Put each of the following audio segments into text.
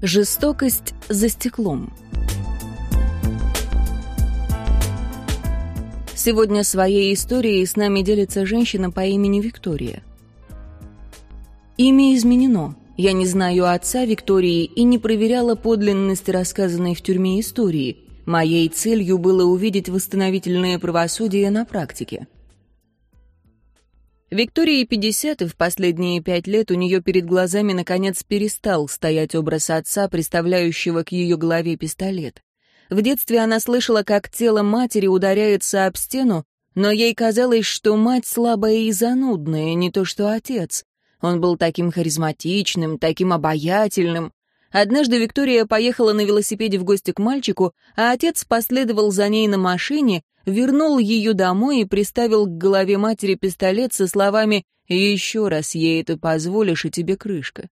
Жестокость за стеклом. Сегодня своей историей с нами делится женщина по имени Виктория. Имя изменено. Я не знаю отца Виктории и не проверяла подлинность рассказанной в тюрьме истории. Моей целью было увидеть восстановительное правосудие на практике. Виктории 50, и в последние пять лет у нее перед глазами наконец перестал стоять образ отца, представляющего к ее голове пистолет. В детстве она слышала, как тело матери ударяется об стену, но ей казалось, что мать слабая и занудная, не то что отец. Он был таким харизматичным, таким обаятельным. Однажды Виктория поехала на велосипеде в гости к мальчику, а отец последовал за ней на машине, вернул ее домой и приставил к голове матери пистолет со словами «Еще раз ей это позволишь, и тебе крышка».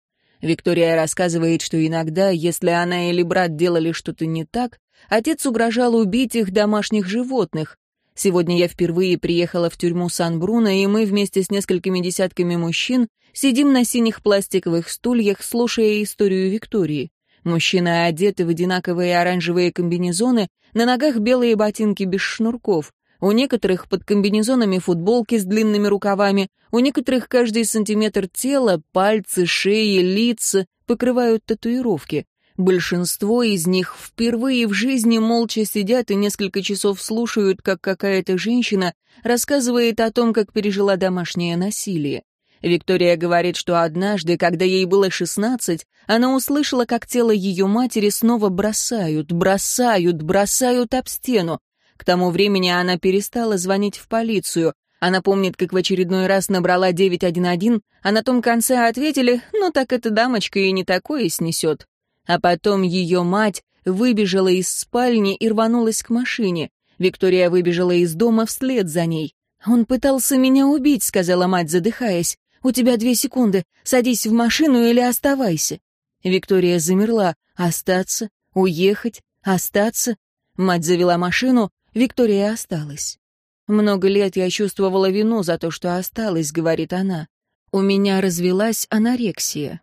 Виктория рассказывает, что иногда, если она или брат делали что-то не так, отец угрожал убить их домашних животных. Сегодня я впервые приехала в тюрьму Сан-Бруно, и мы вместе с несколькими десятками мужчин сидим на синих пластиковых стульях, слушая историю Виктории. Мужчины одеты в одинаковые оранжевые комбинезоны, на ногах белые ботинки без шнурков. У некоторых под комбинезонами футболки с длинными рукавами, у некоторых каждый сантиметр тела, пальцы, шеи, лица покрывают татуировки. Большинство из них впервые в жизни молча сидят и несколько часов слушают, как какая-то женщина рассказывает о том, как пережила домашнее насилие. Виктория говорит, что однажды, когда ей было 16, она услышала, как тело ее матери снова бросают, бросают, бросают об стену. К тому времени она перестала звонить в полицию. Она помнит, как в очередной раз набрала 911, а на том конце ответили, ну так эта дамочка и не такое снесет. А потом ее мать выбежала из спальни и рванулась к машине. Виктория выбежала из дома вслед за ней. «Он пытался меня убить», — сказала мать, задыхаясь. У тебя две секунды. Садись в машину или оставайся». Виктория замерла. Остаться? Уехать? Остаться? Мать завела машину, Виктория осталась. «Много лет я чувствовала вину за то, что осталась», — говорит она. «У меня развелась анорексия».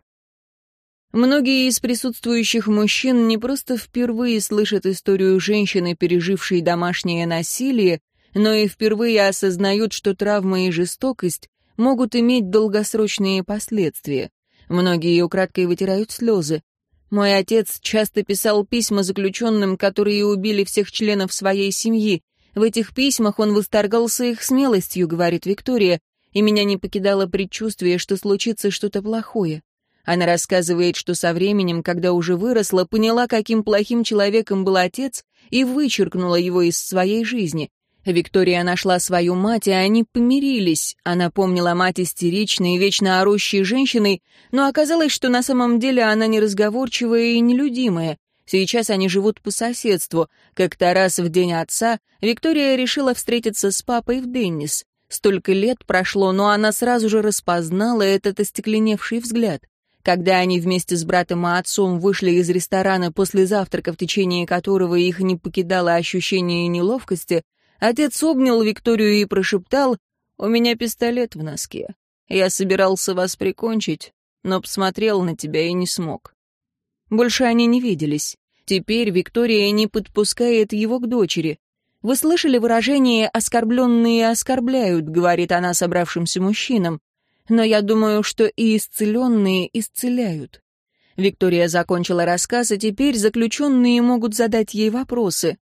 Многие из присутствующих мужчин не просто впервые слышат историю женщины, пережившей домашнее насилие, но и впервые осознают, что травма и жестокость могут иметь долгосрочные последствия. Многие украдкой вытирают слезы. Мой отец часто писал письма заключенным, которые убили всех членов своей семьи. В этих письмах он восторгался их смелостью, говорит Виктория, и меня не покидало предчувствие, что случится что-то плохое. Она рассказывает, что со временем, когда уже выросла, поняла, каким плохим человеком был отец, и вычеркнула его из своей жизни. Виктория нашла свою мать, и они помирились. Она помнила мать истеричной, вечно орущей женщиной, но оказалось, что на самом деле она неразговорчивая и нелюдимая. Сейчас они живут по соседству. Как-то раз в день отца Виктория решила встретиться с папой в Деннис. Столько лет прошло, но она сразу же распознала этот остекленевший взгляд. Когда они вместе с братом и отцом вышли из ресторана после завтрака, в течение которого их не покидало ощущение неловкости, Отец обнял Викторию и прошептал, «У меня пистолет в носке. Я собирался вас прикончить, но посмотрел на тебя и не смог». Больше они не виделись. Теперь Виктория не подпускает его к дочери. «Вы слышали выражение «оскорбленные оскорбляют», — говорит она собравшимся мужчинам. «Но я думаю, что и исцеленные исцеляют». Виктория закончила рассказ, и теперь заключенные могут задать ей вопросы.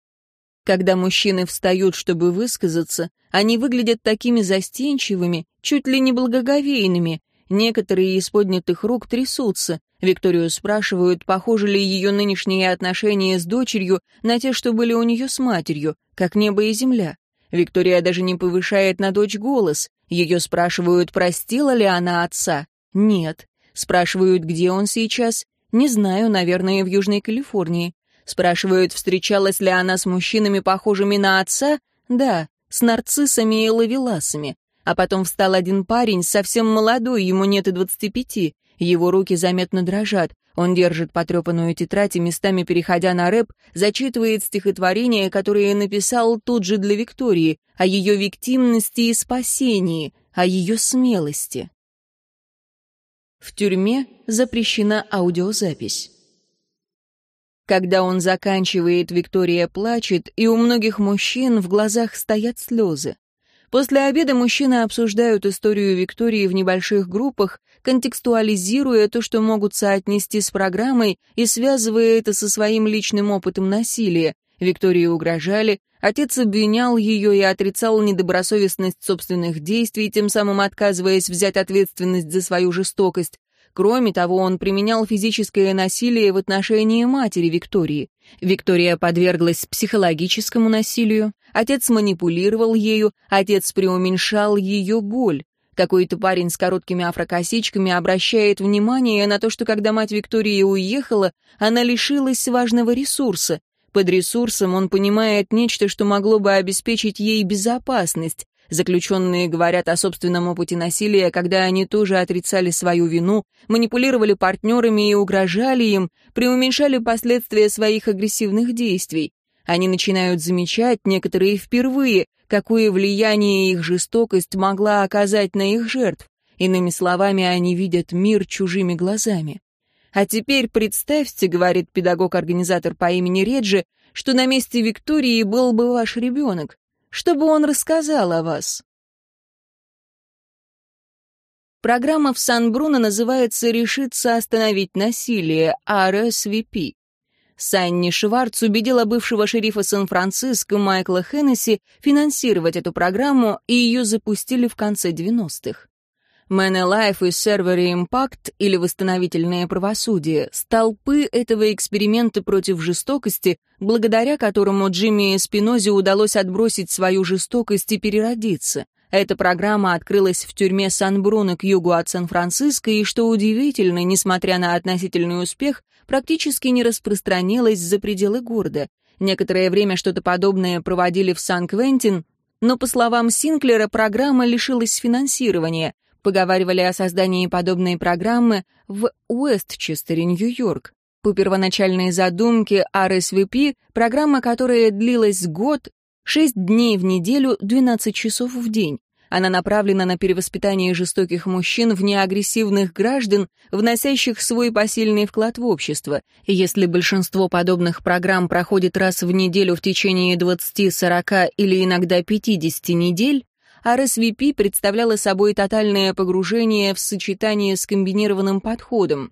Когда мужчины встают, чтобы высказаться, они выглядят такими застенчивыми, чуть ли не благоговейными. Некоторые из поднятых рук трясутся. Викторию спрашивают, похожи ли ее нынешние отношения с дочерью на те, что были у нее с матерью, как небо и земля. Виктория даже не повышает на дочь голос. Ее спрашивают, простила ли она отца. Нет. Спрашивают, где он сейчас. Не знаю, наверное, в Южной Калифорнии. Спрашивают, встречалась ли она с мужчинами, похожими на отца? Да, с нарциссами и лавеласами. А потом встал один парень, совсем молодой, ему нет и двадцати пяти. Его руки заметно дрожат. Он держит потрепанную тетрадь и, местами переходя на рэп, зачитывает стихотворение, которое написал тут же для Виктории, о ее виктимности и спасении, о ее смелости. В тюрьме запрещена аудиозапись. Когда он заканчивает, Виктория плачет, и у многих мужчин в глазах стоят слезы. После обеда мужчины обсуждают историю Виктории в небольших группах, контекстуализируя то, что могут соотнести с программой и связывая это со своим личным опытом насилия. Виктории угрожали, отец обвинял ее и отрицал недобросовестность собственных действий, тем самым отказываясь взять ответственность за свою жестокость. Кроме того, он применял физическое насилие в отношении матери Виктории. Виктория подверглась психологическому насилию, отец манипулировал ею, отец преуменьшал ее боль. Какой-то парень с короткими афрокосичками обращает внимание на то, что когда мать Виктории уехала, она лишилась важного ресурса. Под ресурсом он понимает нечто, что могло бы обеспечить ей безопасность, Заключенные говорят о собственном опыте насилия, когда они тоже отрицали свою вину, манипулировали партнерами и угрожали им, преуменьшали последствия своих агрессивных действий. Они начинают замечать, некоторые впервые, какое влияние их жестокость могла оказать на их жертв. Иными словами, они видят мир чужими глазами. «А теперь представьте, — говорит педагог-организатор по имени Реджи, — что на месте Виктории был бы ваш ребенок чтобы он рассказал о вас. Программа в Сан-Бруно называется «Решиться остановить насилие» RSVP. Санни Шварц убедила бывшего шерифа Сан-Франциско Майкла Хеннесси финансировать эту программу, и ее запустили в конце 90-х. Man и Server Impact, или восстановительное правосудие, столпы этого эксперимента против жестокости, благодаря которому Джимми Спинозе удалось отбросить свою жестокость и переродиться. Эта программа открылась в тюрьме Сан-Бруно к югу от Сан-Франциско и, что удивительно, несмотря на относительный успех, практически не распространилась за пределы города. Некоторое время что-то подобное проводили в Сан-Квентин, но, по словам Синклера, программа лишилась финансирования — Поговаривали о создании подобной программы в Уэстчестере, Нью-Йорк. По первоначальной задумке RSVP, программа, которая длилась год, 6 дней в неделю, 12 часов в день. Она направлена на перевоспитание жестоких мужчин в неагрессивных граждан, вносящих свой посильный вклад в общество. Если большинство подобных программ проходит раз в неделю в течение 20, 40 или иногда 50 недель, RSVP представляла собой тотальное погружение в сочетание с комбинированным подходом.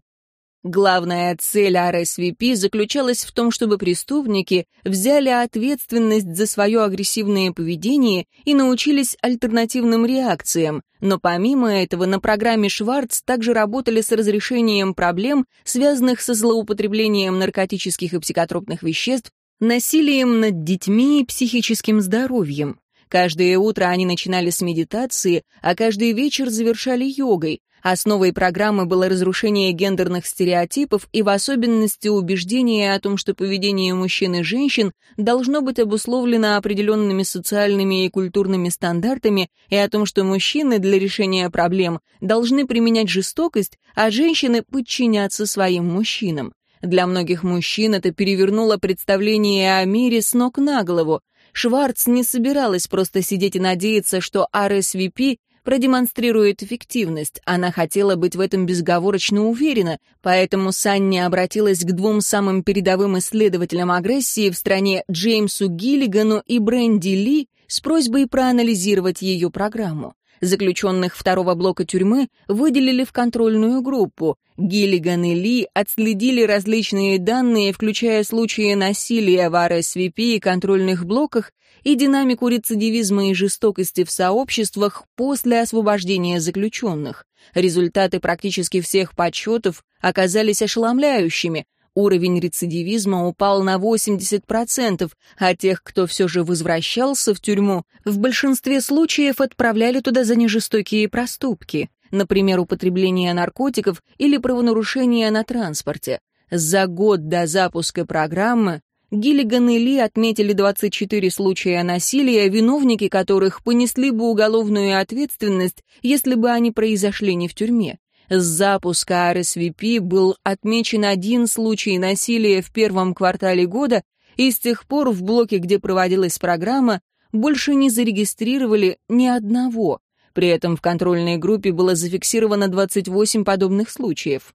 Главная цель RSVP заключалась в том, чтобы преступники взяли ответственность за свое агрессивное поведение и научились альтернативным реакциям, но помимо этого на программе Шварц также работали с разрешением проблем, связанных со злоупотреблением наркотических и психотропных веществ, насилием над детьми и психическим здоровьем. Каждое утро они начинали с медитации, а каждый вечер завершали йогой. Основой программы было разрушение гендерных стереотипов и в особенности убеждение о том, что поведение мужчин и женщин должно быть обусловлено определенными социальными и культурными стандартами и о том, что мужчины для решения проблем должны применять жестокость, а женщины подчиняться своим мужчинам. Для многих мужчин это перевернуло представление о мире с ног на голову. Шварц не собиралась просто сидеть и надеяться, что RSVP продемонстрирует эффективность. Она хотела быть в этом безговорочно уверена, поэтому Санни обратилась к двум самым передовым исследователям агрессии в стране Джеймсу Гиллигану и Бренди Ли с просьбой проанализировать ее программу. Заключенных второго блока тюрьмы выделили в контрольную группу. Гиллиган и Ли отследили различные данные, включая случаи насилия в РСВП и контрольных блоках и динамику рецидивизма и жестокости в сообществах после освобождения заключенных. Результаты практически всех подсчетов оказались ошеломляющими. Уровень рецидивизма упал на 80%, а тех, кто все же возвращался в тюрьму, в большинстве случаев отправляли туда за нежестокие проступки, например, употребление наркотиков или правонарушения на транспорте. За год до запуска программы Гиллиган и Ли отметили 24 случая насилия, виновники которых понесли бы уголовную ответственность, если бы они произошли не в тюрьме. С запуска RSVP был отмечен один случай насилия в первом квартале года, и с тех пор в блоке, где проводилась программа, больше не зарегистрировали ни одного. При этом в контрольной группе было зафиксировано 28 подобных случаев.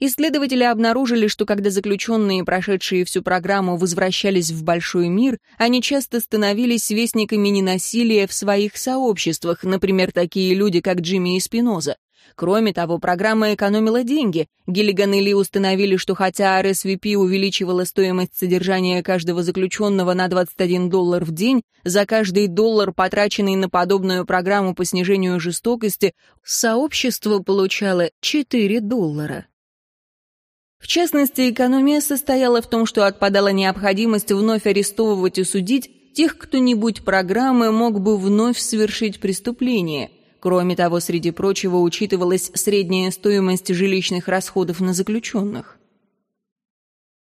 Исследователи обнаружили, что когда заключенные, прошедшие всю программу, возвращались в большой мир, они часто становились вестниками ненасилия в своих сообществах, например, такие люди, как Джимми и Спиноза. Кроме того, программа экономила деньги. Гиллиган и Ли установили, что хотя RSVP увеличивала стоимость содержания каждого заключенного на 21 доллар в день, за каждый доллар, потраченный на подобную программу по снижению жестокости, сообщество получало 4 доллара. В частности, экономия состояла в том, что отпадала необходимость вновь арестовывать и судить тех, кто-нибудь программы мог бы вновь совершить преступление. Кроме того, среди прочего, учитывалась средняя стоимость жилищных расходов на заключенных.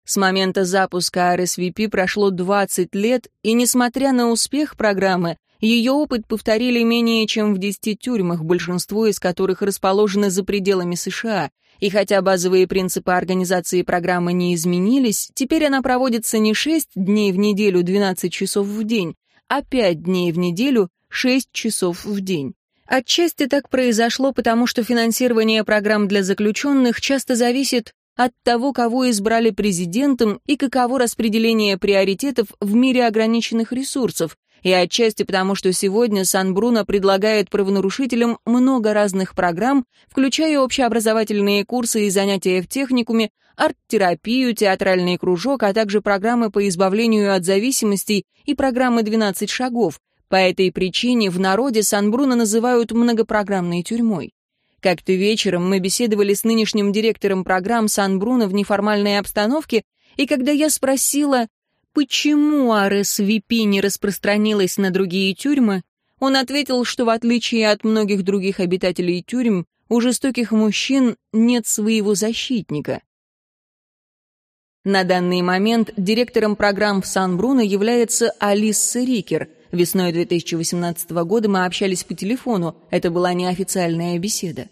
С момента запуска RSVP прошло 20 лет, и, несмотря на успех программы, ее опыт повторили менее чем в 10 тюрьмах, большинство из которых расположены за пределами США, и хотя базовые принципы организации программы не изменились, теперь она проводится не 6 дней в неделю 12 часов в день, а 5 дней в неделю 6 часов в день. Отчасти так произошло, потому что финансирование программ для заключенных часто зависит от того, кого избрали президентом и каково распределение приоритетов в мире ограниченных ресурсов, и отчасти потому, что сегодня Сан-Бруно предлагает правонарушителям много разных программ, включая общеобразовательные курсы и занятия в техникуме, арт-терапию, театральный кружок, а также программы по избавлению от зависимостей и программы «12 шагов». По этой причине в народе Сан-Бруно называют многопрограммной тюрьмой. Как-то вечером мы беседовали с нынешним директором программ Сан-Бруно в неформальной обстановке, и когда я спросила, почему РСВП не распространилась на другие тюрьмы, он ответил, что в отличие от многих других обитателей тюрьм, у жестоких мужчин нет своего защитника. На данный момент директором программ в Сан-Бруно является Алиса Рикер. Весной 2018 года мы общались по телефону, это была неофициальная беседа.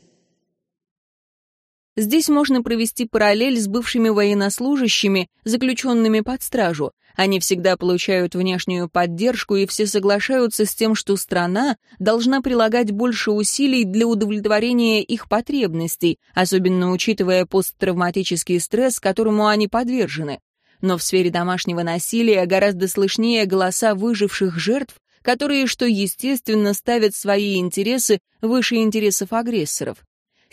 Здесь можно провести параллель с бывшими военнослужащими, заключенными под стражу. Они всегда получают внешнюю поддержку, и все соглашаются с тем, что страна должна прилагать больше усилий для удовлетворения их потребностей, особенно учитывая посттравматический стресс, которому они подвержены. Но в сфере домашнего насилия гораздо слышнее голоса выживших жертв, которые, что естественно, ставят свои интересы выше интересов агрессоров.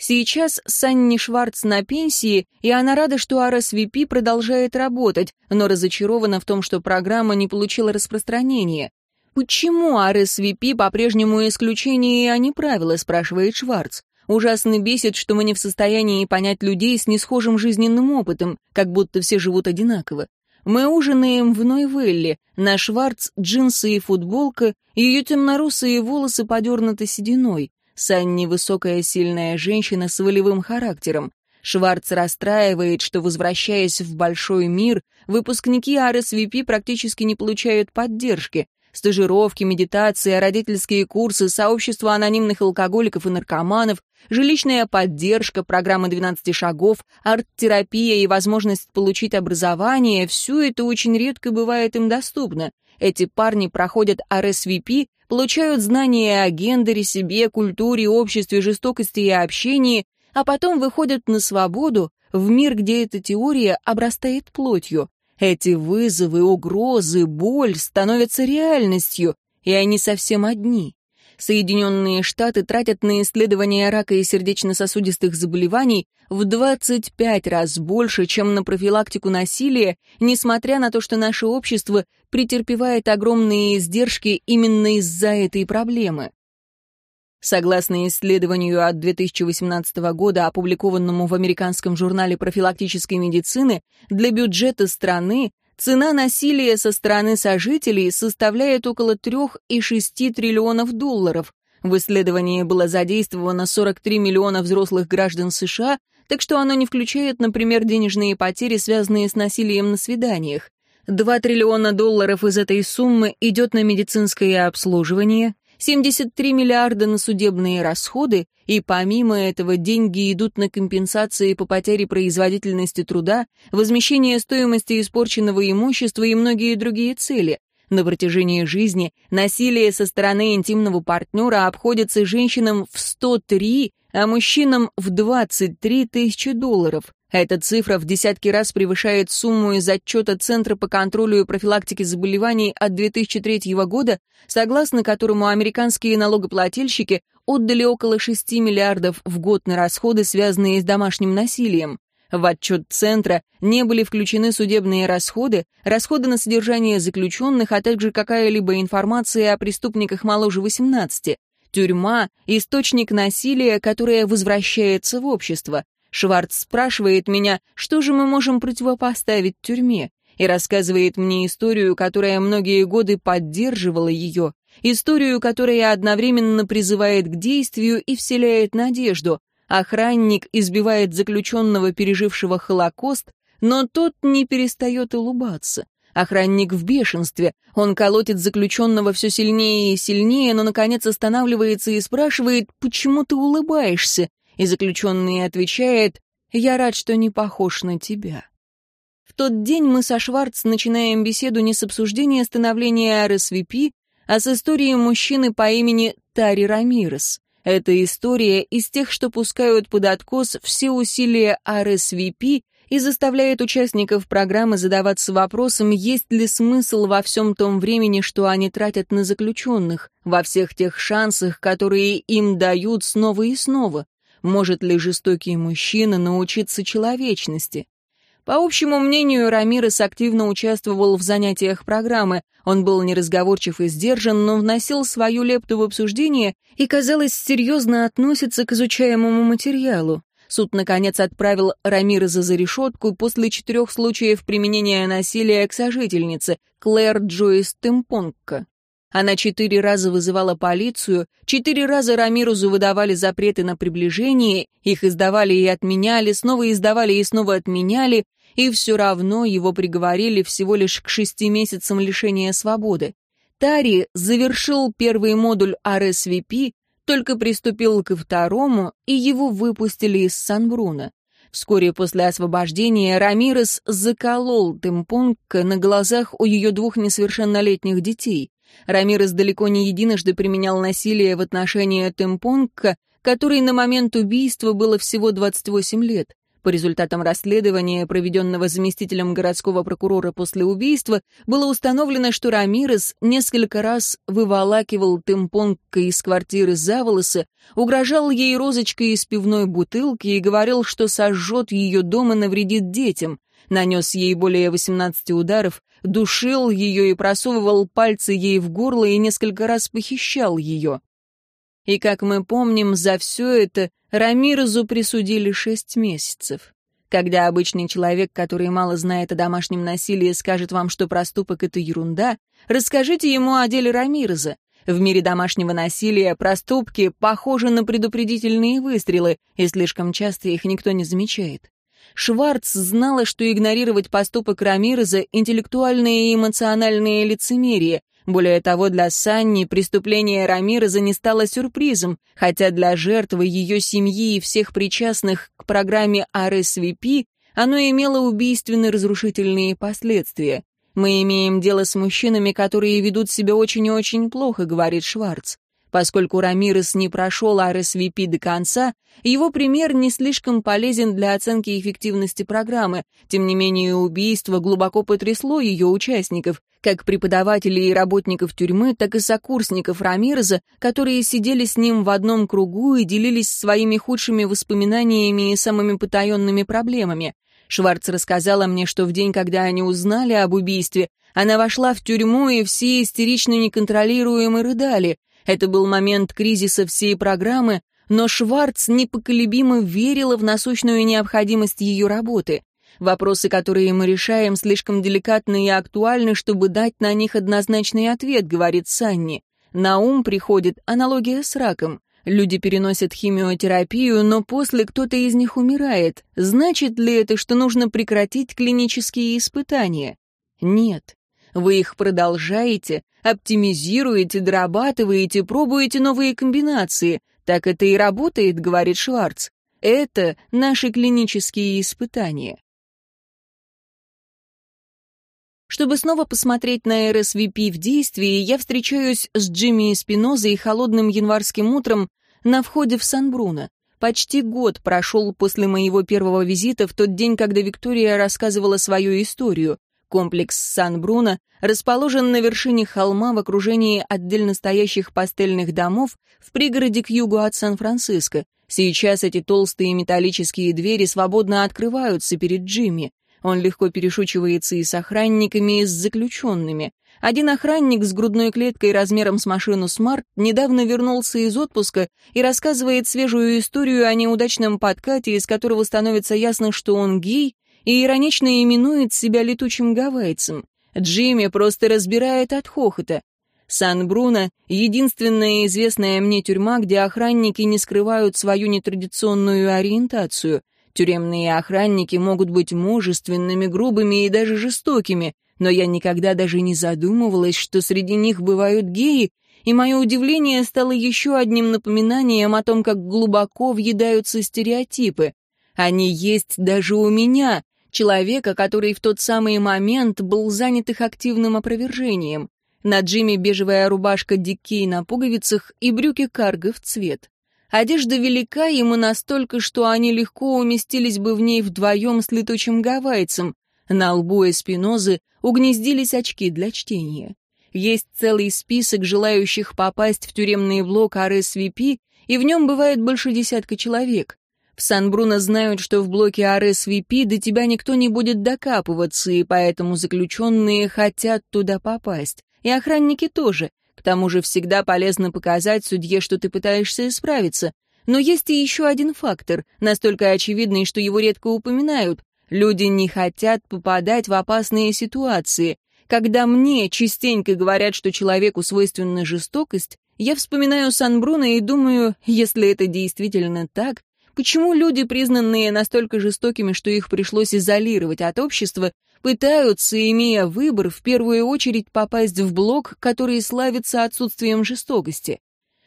Сейчас Санни Шварц на пенсии, и она рада, что RSVP продолжает работать, но разочарована в том, что программа не получила распространения. «Почему RSVP по-прежнему исключение, а не правило?» — спрашивает Шварц. «Ужасно бесит, что мы не в состоянии понять людей с несхожим жизненным опытом, как будто все живут одинаково. Мы ужинаем в Нойвелле, на Шварц джинсы и футболка, ее темнорусые волосы подернуты сединой. Санни — высокая сильная женщина с волевым характером. Шварц расстраивает, что, возвращаясь в большой мир, выпускники RSVP практически не получают поддержки. Стажировки, медитация, родительские курсы, сообщество анонимных алкоголиков и наркоманов, жилищная поддержка, программа 12 шагов, арт-терапия и возможность получить образование — все это очень редко бывает им доступно. Эти парни проходят RSVP получают знания о гендере, себе, культуре, обществе, жестокости и общении, а потом выходят на свободу в мир, где эта теория обрастает плотью. Эти вызовы, угрозы, боль становятся реальностью, и они совсем одни. Соединенные Штаты тратят на исследования рака и сердечно-сосудистых заболеваний в 25 раз больше, чем на профилактику насилия, несмотря на то, что наше общество претерпевает огромные издержки именно из-за этой проблемы. Согласно исследованию от 2018 года, опубликованному в американском журнале профилактической медицины, для бюджета страны Цена насилия со стороны сожителей составляет около 3,6 триллионов долларов. В исследовании было задействовано 43 миллиона взрослых граждан США, так что оно не включает, например, денежные потери, связанные с насилием на свиданиях. 2 триллиона долларов из этой суммы идет на медицинское обслуживание, 73 миллиарда на судебные расходы, и помимо этого деньги идут на компенсации по потере производительности труда, возмещение стоимости испорченного имущества и многие другие цели. На протяжении жизни насилие со стороны интимного партнера обходится женщинам в 103, а мужчинам в 23 тысячи долларов. Эта цифра в десятки раз превышает сумму из отчета Центра по контролю и профилактике заболеваний от 2003 года, согласно которому американские налогоплательщики отдали около 6 миллиардов в год на расходы, связанные с домашним насилием. В отчет Центра не были включены судебные расходы, расходы на содержание заключенных, а также какая-либо информация о преступниках моложе 18. Тюрьма — источник насилия, которое возвращается в общество. Шварц спрашивает меня, что же мы можем противопоставить тюрьме, и рассказывает мне историю, которая многие годы поддерживала ее, историю, которая одновременно призывает к действию и вселяет надежду. Охранник избивает заключенного, пережившего Холокост, но тот не перестает улыбаться. Охранник в бешенстве. Он колотит заключенного все сильнее и сильнее, но, наконец, останавливается и спрашивает, «Почему ты улыбаешься?» И заключенный отвечает, «Я рад, что не похож на тебя». В тот день мы со Шварц начинаем беседу не с обсуждения становления РСВП, а с историей мужчины по имени Тари Рамирес. Это история из тех, что пускают под откос все усилия РСВП и заставляет участников программы задаваться вопросом, есть ли смысл во всем том времени, что они тратят на заключенных, во всех тех шансах, которые им дают снова и снова. Может ли жестокий мужчина научиться человечности? По общему мнению, Рамирес активно участвовал в занятиях программы. Он был неразговорчив и сдержан, но вносил свою лепту в обсуждение и, казалось, серьезно относится к изучаемому материалу. Суд, наконец, отправил Рамиреза за решетку после четырех случаев применения насилия к сожительнице, Клэр Джойс Темпонка. Она четыре раза вызывала полицию, четыре раза Рамирузу выдавали запреты на приближение, их издавали и отменяли, снова издавали и снова отменяли, и все равно его приговорили всего лишь к шести месяцам лишения свободы. Тари завершил первый модуль RSVP, только приступил ко второму, и его выпустили из Санбруна. Вскоре после освобождения Рамирес заколол Темпонка на глазах у ее двух несовершеннолетних детей. Рамирес далеко не единожды применял насилие в отношении Темпонка, который на момент убийства было всего 28 лет. По результатам расследования, проведенного заместителем городского прокурора после убийства, было установлено, что Рамирес несколько раз выволакивал Темпонка из квартиры за волосы, угрожал ей розочкой из пивной бутылки и говорил, что сожжет ее дом и навредит детям нанес ей более 18 ударов, душил ее и просовывал пальцы ей в горло и несколько раз похищал ее. И, как мы помним, за все это Рамирезу присудили шесть месяцев. Когда обычный человек, который мало знает о домашнем насилии, скажет вам, что проступок — это ерунда, расскажите ему о деле Рамиреза. В мире домашнего насилия проступки похожи на предупредительные выстрелы, и слишком часто их никто не замечает. Шварц знала, что игнорировать поступок Рамиреза — интеллектуальное и эмоциональное лицемерие. Более того, для Санни преступление Рамиреза не стало сюрпризом, хотя для жертвы, ее семьи и всех причастных к программе RSVP оно имело убийственные разрушительные последствия. «Мы имеем дело с мужчинами, которые ведут себя очень и очень плохо», — говорит Шварц. Поскольку Рамирес не прошел RSVP до конца, его пример не слишком полезен для оценки эффективности программы. Тем не менее, убийство глубоко потрясло ее участников, как преподавателей и работников тюрьмы, так и сокурсников Рамиреза, которые сидели с ним в одном кругу и делились своими худшими воспоминаниями и самыми потаенными проблемами. Шварц рассказала мне, что в день, когда они узнали об убийстве, она вошла в тюрьму, и все истерично неконтролируемо рыдали. Это был момент кризиса всей программы, но Шварц непоколебимо верила в насущную необходимость ее работы. Вопросы, которые мы решаем, слишком деликатны и актуальны, чтобы дать на них однозначный ответ, говорит Санни. На ум приходит аналогия с раком. Люди переносят химиотерапию, но после кто-то из них умирает. Значит ли это, что нужно прекратить клинические испытания? Нет. Вы их продолжаете, оптимизируете, дорабатываете, пробуете новые комбинации. Так это и работает, говорит Шварц. Это наши клинические испытания. Чтобы снова посмотреть на РСВП в действии, я встречаюсь с Джимми Спинозой холодным январским утром на входе в Сан-Бруно. Почти год прошел после моего первого визита в тот день, когда Виктория рассказывала свою историю. Комплекс Сан-Бруно расположен на вершине холма в окружении отдельно стоящих пастельных домов в пригороде к югу от Сан-Франциско. Сейчас эти толстые металлические двери свободно открываются перед Джимми. Он легко перешучивается и с охранниками, и с заключенными. Один охранник с грудной клеткой размером с машину «Смарт» недавно вернулся из отпуска и рассказывает свежую историю о неудачном подкате, из которого становится ясно, что он гей, и иронично именует себя летучим гавайцем. Джимми просто разбирает от хохота. Сан-Бруно — единственная известная мне тюрьма, где охранники не скрывают свою нетрадиционную ориентацию. Тюремные охранники могут быть мужественными, грубыми и даже жестокими, но я никогда даже не задумывалась, что среди них бывают геи, и мое удивление стало еще одним напоминанием о том, как глубоко въедаются стереотипы. Они есть даже у меня, человека, который в тот самый момент был занят их активным опровержением. На Джимми бежевая рубашка Диккей на пуговицах и брюки карго в цвет. Одежда велика ему настолько, что они легко уместились бы в ней вдвоем с летучим гавайцем, на лбу Эспинозы угнездились очки для чтения. Есть целый список желающих попасть в тюремный блок RSVP, и в нем бывает больше десятка человек. В Сан-Бруно знают, что в блоке RSVP до тебя никто не будет докапываться, и поэтому заключенные хотят туда попасть. И охранники тоже. К тому же всегда полезно показать судье, что ты пытаешься исправиться. Но есть и еще один фактор, настолько очевидный, что его редко упоминают. Люди не хотят попадать в опасные ситуации. Когда мне частенько говорят, что человеку свойственна жестокость, я вспоминаю Сан-Бруно и думаю, если это действительно так, почему люди, признанные настолько жестокими, что их пришлось изолировать от общества, пытаются, имея выбор, в первую очередь попасть в блок, который славится отсутствием жестокости.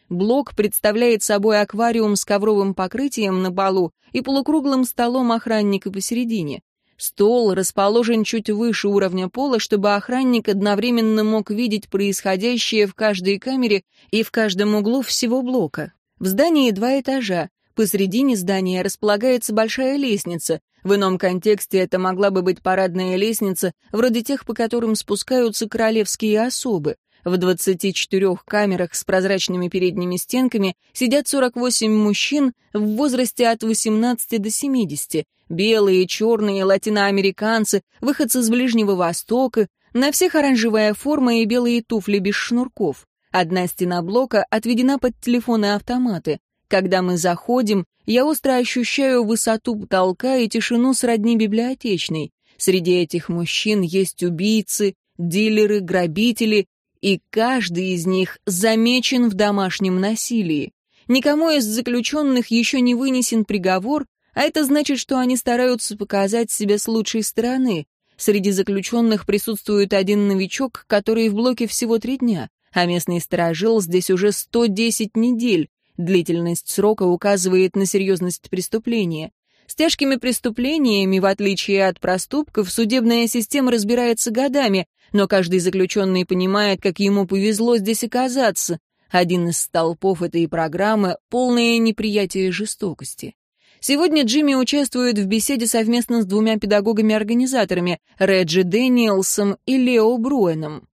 Блок представляет собой аквариум с ковровым покрытием на полу и полукруглым столом охранника посередине. Стол расположен чуть выше уровня пола, чтобы охранник одновременно мог видеть происходящее в каждой камере и в каждом углу всего блока. В здании два этажа. Посредине здания располагается большая лестница. В ином контексте это могла бы быть парадная лестница, вроде тех, по которым спускаются королевские особы. В 24 камерах с прозрачными передними стенками сидят 48 мужчин в возрасте от 18 до 70, белые, черные, латиноамериканцы, выходцы с Ближнего Востока, на всех оранжевая форма и белые туфли без шнурков. Одна стена блока отведена под телефоны-автоматы. Когда мы заходим, я остро ощущаю высоту потолка и тишину сродни библиотечной. Среди этих мужчин есть убийцы, дилеры, грабители и каждый из них замечен в домашнем насилии. Никому из заключенных еще не вынесен приговор, а это значит, что они стараются показать себя с лучшей стороны. Среди заключенных присутствует один новичок, который в блоке всего три дня, а местный сторожил здесь уже 110 недель. Длительность срока указывает на серьезность преступления. С тяжкими преступлениями, в отличие от проступков, судебная система разбирается годами, но каждый заключенный понимает, как ему повезло здесь оказаться. Один из столпов этой программы — полное неприятие жестокости. Сегодня Джимми участвует в беседе совместно с двумя педагогами-организаторами — Реджи Дэниелсом и Лео Бруэном.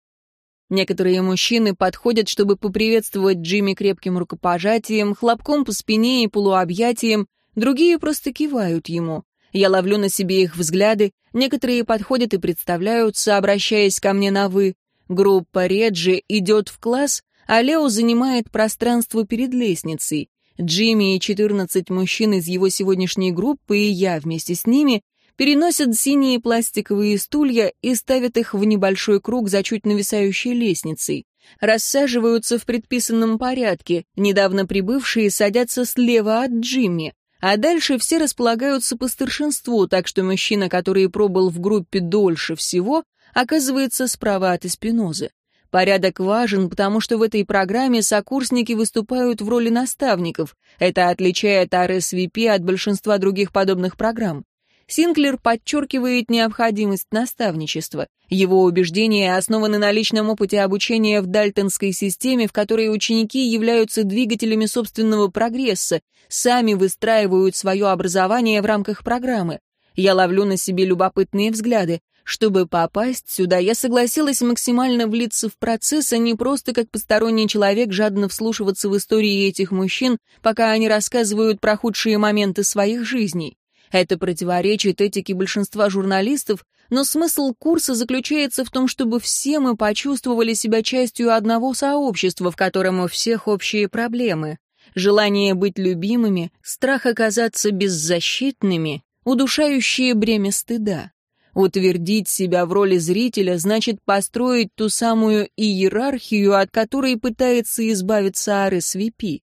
Некоторые мужчины подходят, чтобы поприветствовать Джимми крепким рукопожатием, хлопком по спине и полуобъятием, другие просто кивают ему. Я ловлю на себе их взгляды, некоторые подходят и представляются, обращаясь ко мне на «вы». Группа Реджи идет в класс, а Лео занимает пространство перед лестницей. Джимми и 14 мужчин из его сегодняшней группы и я вместе с ними переносят синие пластиковые стулья и ставят их в небольшой круг за чуть нависающей лестницей. Рассаживаются в предписанном порядке, недавно прибывшие садятся слева от Джимми. А дальше все располагаются по старшинству, так что мужчина, который пробыл в группе дольше всего, оказывается справа от Эспинозы. Порядок важен, потому что в этой программе сокурсники выступают в роли наставников. Это отличает RSVP от большинства других подобных программ. Синклер подчеркивает необходимость наставничества. Его убеждения основаны на личном опыте обучения в дальтонской системе, в которой ученики являются двигателями собственного прогресса, сами выстраивают свое образование в рамках программы. Я ловлю на себе любопытные взгляды. Чтобы попасть сюда, я согласилась максимально влиться в процесс, а не просто как посторонний человек жадно вслушиваться в истории этих мужчин, пока они рассказывают про худшие моменты своих жизней. Это противоречит этике большинства журналистов, но смысл курса заключается в том, чтобы все мы почувствовали себя частью одного сообщества, в котором у всех общие проблемы. Желание быть любимыми, страх оказаться беззащитными, удушающее бремя стыда. Утвердить себя в роли зрителя значит построить ту самую иерархию, от которой пытается избавиться RSVP.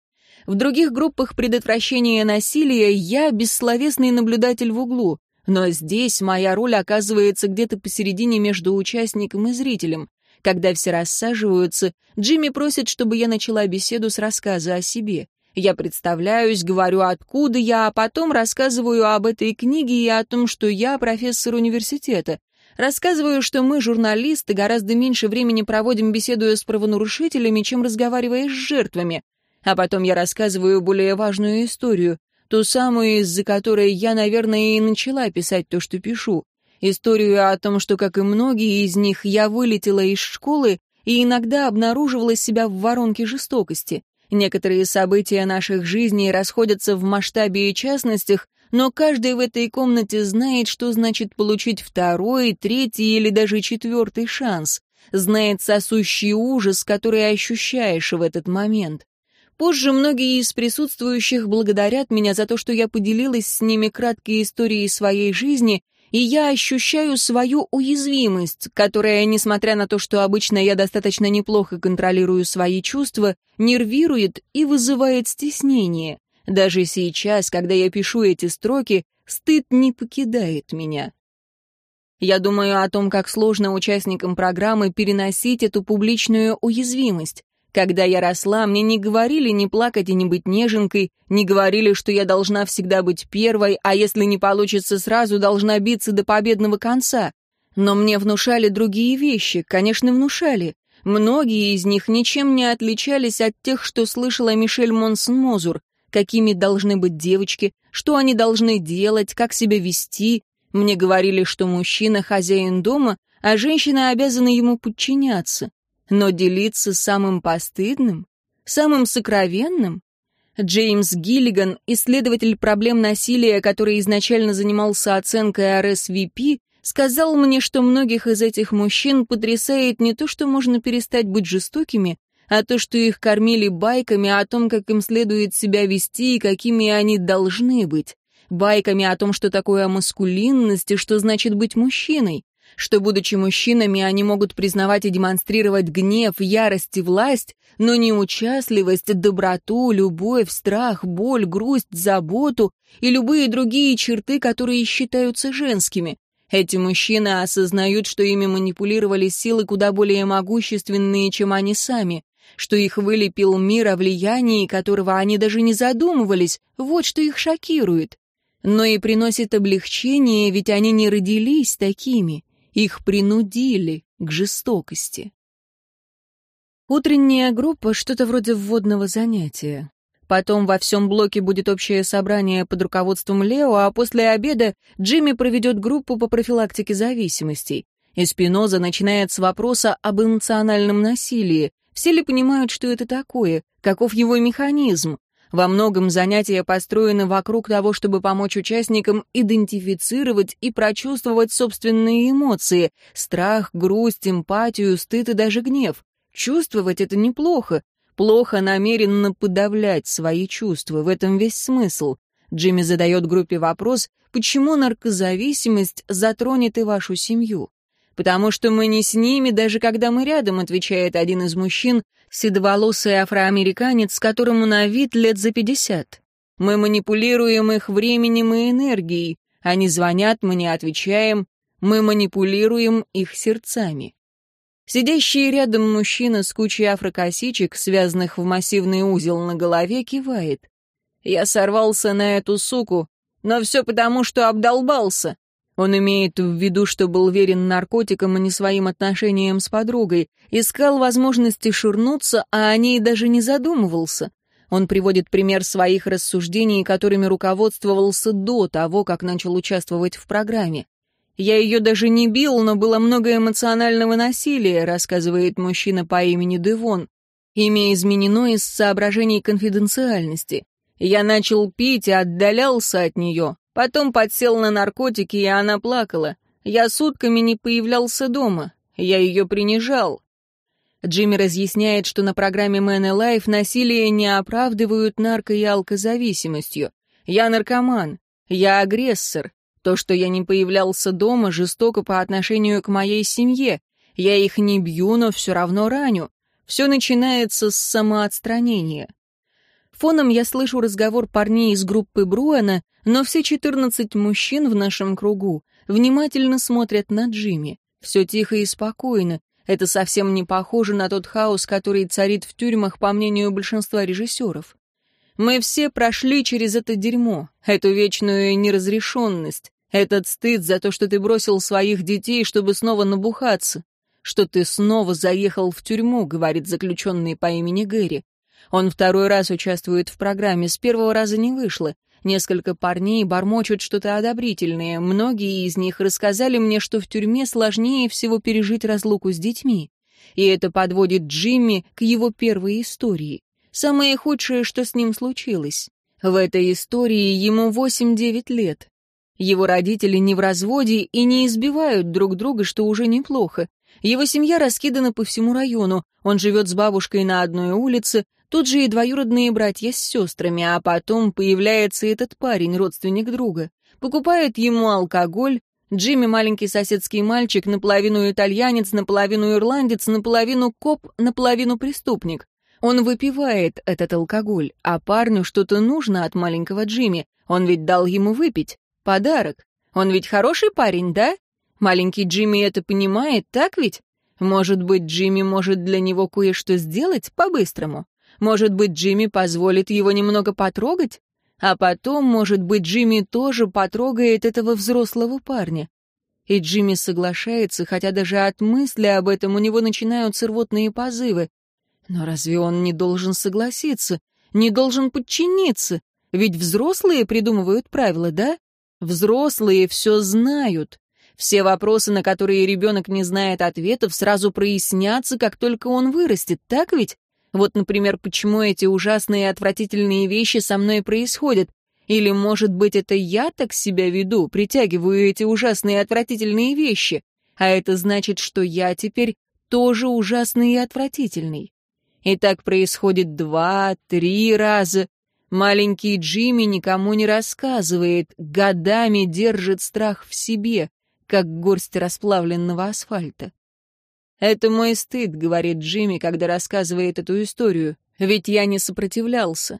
В других группах предотвращения насилия я бессловесный наблюдатель в углу, но здесь моя роль оказывается где-то посередине между участником и зрителем. Когда все рассаживаются, Джимми просит, чтобы я начала беседу с рассказа о себе. Я представляюсь, говорю, откуда я, а потом рассказываю об этой книге и о том, что я профессор университета. Рассказываю, что мы, журналисты, гораздо меньше времени проводим, беседуя с правонарушителями, чем разговаривая с жертвами. А потом я рассказываю более важную историю, ту самую, из-за которой я, наверное, и начала писать то, что пишу. Историю о том, что, как и многие из них, я вылетела из школы и иногда обнаруживала себя в воронке жестокости. Некоторые события наших жизней расходятся в масштабе и частностях, но каждый в этой комнате знает, что значит получить второй, третий или даже четвертый шанс, знает сосущий ужас, который ощущаешь в этот момент. Позже многие из присутствующих благодарят меня за то, что я поделилась с ними краткой историей своей жизни и я ощущаю свою уязвимость, которая, несмотря на то, что обычно я достаточно неплохо контролирую свои чувства, нервирует и вызывает стеснение. Даже сейчас, когда я пишу эти строки, стыд не покидает меня. Я думаю о том, как сложно участникам программы переносить эту публичную уязвимость. Когда я росла, мне не говорили не плакать и не быть неженкой, не говорили, что я должна всегда быть первой, а если не получится сразу, должна биться до победного конца. Но мне внушали другие вещи, конечно, внушали. Многие из них ничем не отличались от тех, что слышала Мишель Монсон-Мозур, какими должны быть девочки, что они должны делать, как себя вести. Мне говорили, что мужчина — хозяин дома, а женщина обязана ему подчиняться. Но делиться самым постыдным, самым сокровенным? Джеймс Гиллиган, исследователь проблем насилия, который изначально занимался оценкой RSVP, сказал мне, что многих из этих мужчин потрясает не то, что можно перестать быть жестокими, а то, что их кормили байками о том, как им следует себя вести и какими они должны быть. Байками о том, что такое маскулинность и что значит быть мужчиной что, будучи мужчинами, они могут признавать и демонстрировать гнев, ярость и власть, но не участливость, доброту, любовь, страх, боль, грусть, заботу и любые другие черты, которые считаются женскими. Эти мужчины осознают, что ими манипулировали силы куда более могущественные, чем они сами, что их вылепил мир о влиянии, которого они даже не задумывались, вот что их шокирует. Но и приносит облегчение, ведь они не родились такими. Их принудили к жестокости. Утренняя группа — что-то вроде вводного занятия. Потом во всем блоке будет общее собрание под руководством Лео, а после обеда Джимми проведет группу по профилактике зависимостей. И Спиноза начинает с вопроса об эмоциональном насилии. Все ли понимают, что это такое? Каков его механизм? Во многом занятия построены вокруг того, чтобы помочь участникам идентифицировать и прочувствовать собственные эмоции — страх, грусть, эмпатию, стыд и даже гнев. Чувствовать это неплохо. Плохо намеренно подавлять свои чувства, в этом весь смысл. Джимми задает группе вопрос, почему наркозависимость затронет и вашу семью. «Потому что мы не с ними, даже когда мы рядом», — отвечает один из мужчин, седоволосый афроамериканец, которому на вид лет за пятьдесят. «Мы манипулируем их временем и энергией. Они звонят, мы не отвечаем. Мы манипулируем их сердцами». Сидящий рядом мужчина с кучей афрокосичек, связанных в массивный узел на голове, кивает. «Я сорвался на эту суку, Но все потому, что обдолбался. Он имеет в виду, что был верен наркотикам и не своим отношениям с подругой, искал возможности шурнуться, а о ней даже не задумывался. Он приводит пример своих рассуждений, которыми руководствовался до того, как начал участвовать в программе. «Я ее даже не бил, но было много эмоционального насилия», рассказывает мужчина по имени Девон. Имя изменено из соображений конфиденциальности. Я начал пить и отдалялся от нее. Потом подсел на наркотики, и она плакала. Я сутками не появлялся дома. Я ее принижал. Джимми разъясняет, что на программе Man Alive насилие не оправдывают нарко- и алкозависимостью. Я наркоман. Я агрессор. То, что я не появлялся дома, жестоко по отношению к моей семье. Я их не бью, но все равно раню. Все начинается с самоотстранения. Фоном я слышу разговор парней из группы Бруэна, но все 14 мужчин в нашем кругу внимательно смотрят на Джимми. Все тихо и спокойно. Это совсем не похоже на тот хаос, который царит в тюрьмах, по мнению большинства режиссеров. Мы все прошли через это дерьмо, эту вечную неразрешенность, этот стыд за то, что ты бросил своих детей, чтобы снова набухаться, что ты снова заехал в тюрьму, говорит заключенный по имени Гэри. Он второй раз участвует в программе, с первого раза не вышло. Несколько парней бормочут что-то одобрительное. Многие из них рассказали мне, что в тюрьме сложнее всего пережить разлуку с детьми. И это подводит Джимми к его первой истории. Самое худшее, что с ним случилось. В этой истории ему 8-9 лет. Его родители не в разводе и не избивают друг друга, что уже неплохо. Его семья раскидана по всему району. Он живет с бабушкой на одной улице, Тут же и двоюродные братья с сестрами, а потом появляется этот парень, родственник друга. Покупает ему алкоголь. Джимми маленький соседский мальчик, наполовину итальянец, наполовину ирландец, наполовину коп, наполовину преступник. Он выпивает этот алкоголь, а парню что-то нужно от маленького Джимми. Он ведь дал ему выпить. Подарок. Он ведь хороший парень, да? Маленький Джимми это понимает, так ведь? Может быть, Джимми может для него кое-что сделать по-быстрому? Может быть, Джимми позволит его немного потрогать? А потом, может быть, Джимми тоже потрогает этого взрослого парня. И Джимми соглашается, хотя даже от мысли об этом у него начинаются рвотные позывы. Но разве он не должен согласиться, не должен подчиниться? Ведь взрослые придумывают правила, да? Взрослые все знают. Все вопросы, на которые ребенок не знает ответов, сразу прояснятся, как только он вырастет, так ведь? Вот, например, почему эти ужасные и отвратительные вещи со мной происходят? Или, может быть, это я так себя веду, притягиваю эти ужасные и отвратительные вещи? А это значит, что я теперь тоже ужасный и отвратительный. И так происходит два, три раза. Маленький Джимми никому не рассказывает, годами держит страх в себе, как горсть расплавленного асфальта. «Это мой стыд», — говорит Джимми, когда рассказывает эту историю, «ведь я не сопротивлялся».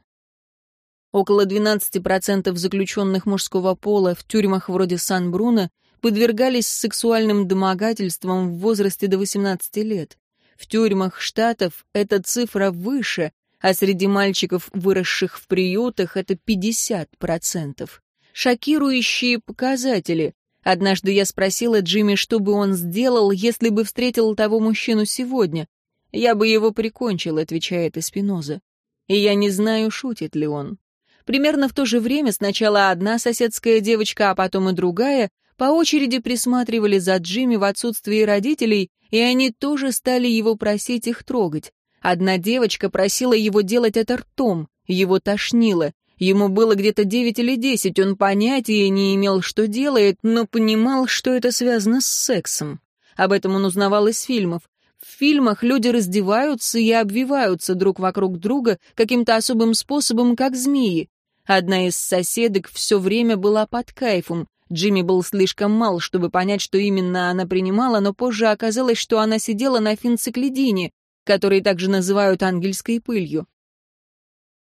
Около 12% заключенных мужского пола в тюрьмах вроде Сан-Бруно подвергались сексуальным домогательствам в возрасте до 18 лет. В тюрьмах штатов эта цифра выше, а среди мальчиков, выросших в приютах, это 50%. Шокирующие показатели, Однажды я спросила Джимми, что бы он сделал, если бы встретил того мужчину сегодня. «Я бы его прикончил», — отвечает Эспиноза. И я не знаю, шутит ли он. Примерно в то же время сначала одна соседская девочка, а потом и другая по очереди присматривали за Джимми в отсутствии родителей, и они тоже стали его просить их трогать. Одна девочка просила его делать это ртом, его тошнило, Ему было где-то девять или десять, он понятия не имел, что делает, но понимал, что это связано с сексом. Об этом он узнавал из фильмов. В фильмах люди раздеваются и обвиваются друг вокруг друга каким-то особым способом, как змеи. Одна из соседок все время была под кайфом. Джимми был слишком мал, чтобы понять, что именно она принимала, но позже оказалось, что она сидела на финциклидине, который также называют ангельской пылью.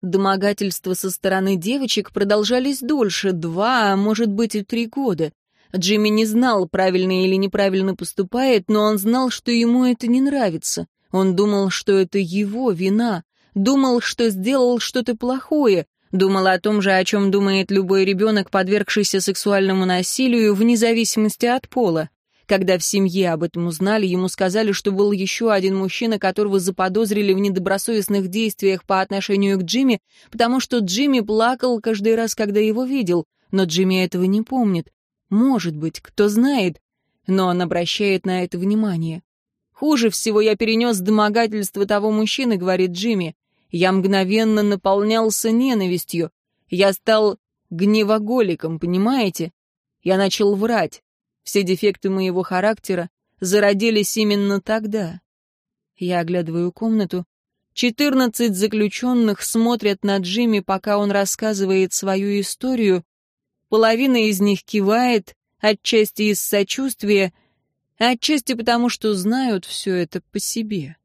Домогательства со стороны девочек продолжались дольше, два, а может быть и три года. Джимми не знал, правильно или неправильно поступает, но он знал, что ему это не нравится. Он думал, что это его вина, думал, что сделал что-то плохое, Думал о том же, о чем думает любой ребенок, подвергшийся сексуальному насилию, вне зависимости от пола. Когда в семье об этом узнали, ему сказали, что был еще один мужчина, которого заподозрили в недобросовестных действиях по отношению к Джимми, потому что Джимми плакал каждый раз, когда его видел, но Джимми этого не помнит. Может быть, кто знает, но он обращает на это внимание. «Хуже всего я перенес домогательство того мужчины», — говорит Джимми. «Я мгновенно наполнялся ненавистью. Я стал гневоголиком, понимаете? Я начал врать. Все дефекты моего характера зародились именно тогда. Я оглядываю комнату. Четырнадцать заключенных смотрят на Джимми, пока он рассказывает свою историю. Половина из них кивает, отчасти из сочувствия, отчасти потому, что знают все это по себе.